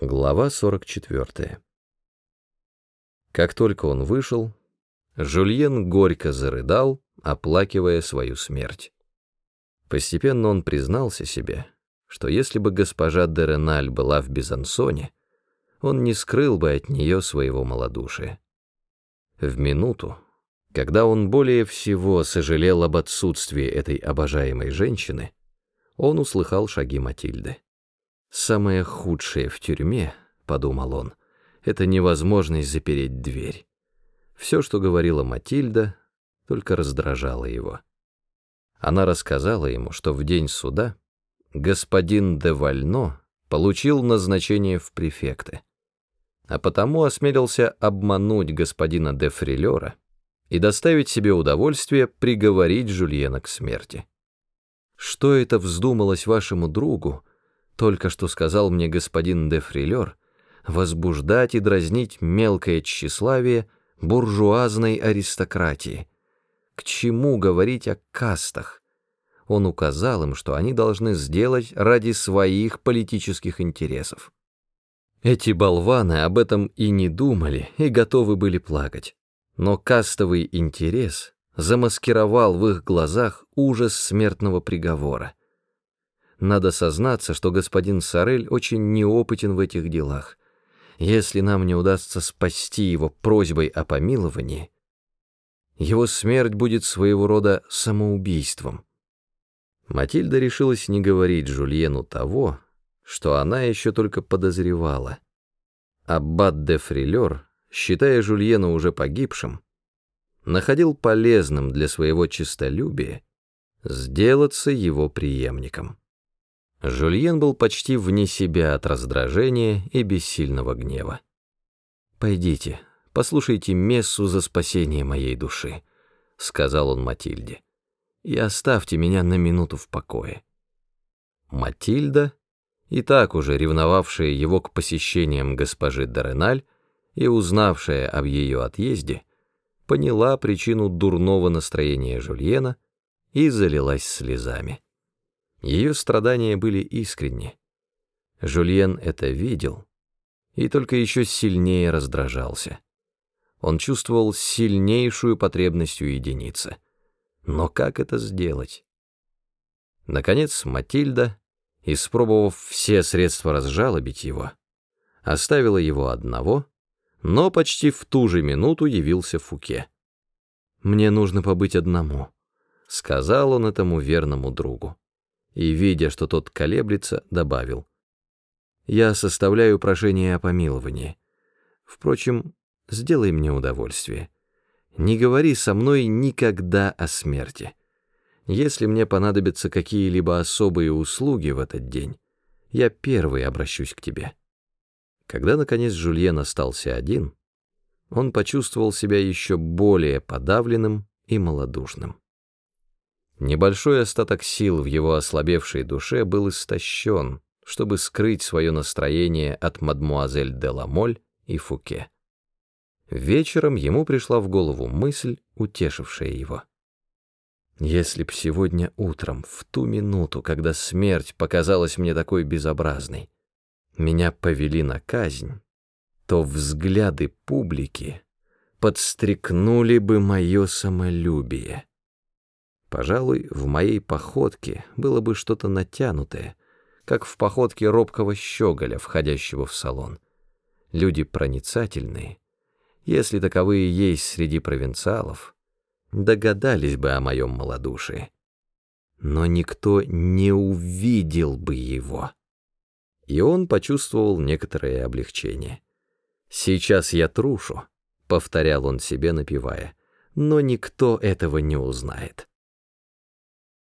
Глава 44. Как только он вышел, Жульен горько зарыдал, оплакивая свою смерть. Постепенно он признался себе, что если бы госпожа де Реналь была в Безансоне, он не скрыл бы от нее своего малодушия. В минуту, когда он более всего сожалел об отсутствии этой обожаемой женщины, он услыхал шаги Матильды. «Самое худшее в тюрьме, — подумал он, — это невозможность запереть дверь. Все, что говорила Матильда, только раздражало его. Она рассказала ему, что в день суда господин де Вально получил назначение в префекты, а потому осмелился обмануть господина де Фрилера и доставить себе удовольствие приговорить Жульена к смерти. Что это вздумалось вашему другу, только что сказал мне господин де Фрилер, возбуждать и дразнить мелкое тщеславие буржуазной аристократии. К чему говорить о кастах? Он указал им, что они должны сделать ради своих политических интересов. Эти болваны об этом и не думали, и готовы были плакать. Но кастовый интерес замаскировал в их глазах ужас смертного приговора. Надо сознаться, что господин Сорель очень неопытен в этих делах. Если нам не удастся спасти его просьбой о помиловании, его смерть будет своего рода самоубийством. Матильда решилась не говорить Жульену того, что она еще только подозревала. Аббат де Фрилер, считая Жульена уже погибшим, находил полезным для своего честолюбия сделаться его преемником. Жульен был почти вне себя от раздражения и бессильного гнева. «Пойдите, послушайте мессу за спасение моей души», — сказал он Матильде, — «и оставьте меня на минуту в покое». Матильда, и так уже ревновавшая его к посещениям госпожи Дореналь и узнавшая об ее отъезде, поняла причину дурного настроения Жульена и залилась слезами. Ее страдания были искренни. Жульен это видел и только еще сильнее раздражался. Он чувствовал сильнейшую потребность уединиться. Но как это сделать? Наконец Матильда, испробовав все средства разжалобить его, оставила его одного, но почти в ту же минуту явился Фуке. «Мне нужно побыть одному», — сказал он этому верному другу и, видя, что тот колеблется, добавил. «Я составляю прошение о помиловании. Впрочем, сделай мне удовольствие. Не говори со мной никогда о смерти. Если мне понадобятся какие-либо особые услуги в этот день, я первый обращусь к тебе». Когда, наконец, Жульен остался один, он почувствовал себя еще более подавленным и малодушным. Небольшой остаток сил в его ослабевшей душе был истощен, чтобы скрыть свое настроение от мадмуазель де Ламоль и Фуке. Вечером ему пришла в голову мысль, утешившая его. Если б сегодня утром, в ту минуту, когда смерть показалась мне такой безобразной, меня повели на казнь, то взгляды публики подстрекнули бы мое самолюбие. Пожалуй, в моей походке было бы что-то натянутое, как в походке робкого щеголя, входящего в салон. Люди проницательные, если таковые есть среди провинциалов, догадались бы о моем малодушии. Но никто не увидел бы его. И он почувствовал некоторое облегчение. «Сейчас я трушу», — повторял он себе, напевая, — «но никто этого не узнает».